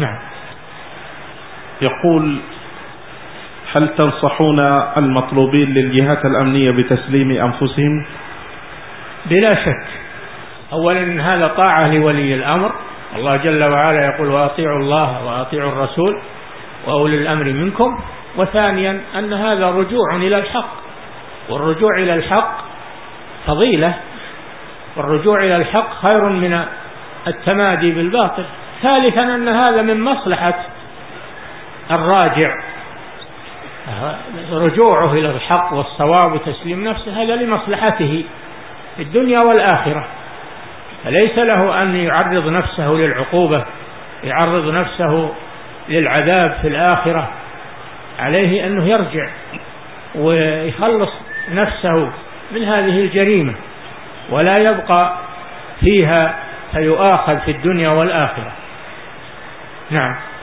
نعم. يقول هل تنصحون المطلوبين للجهات الأمنية بتسليم أنفسهم؟ بلا شك. أولا هذا طاعة لولي الأمر. الله جل وعلا يقول وأطيعوا الله وأطيعوا الرسول وأولي الأمر منكم. وثانيا أن هذا رجوع إلى الحق. والرجوع إلى الحق فضيلة. والرجوع إلى الحق خير من التمادي بالباطل. ثالثا أن هذا من مصلحة الراجع. رجوعه إلى الحق والصواب وتسليم نفسه هذا لمصلحته في الدنيا والآخرة. فليس له أن يعرض نفسه للعقوبة يعرض نفسه للعذاب في الآخرة. عليه أنه يرجع ويخلص نفسه من هذه الجريمة ولا يبقى فيها فيؤاخذ في الدنيا والآخرة. نعم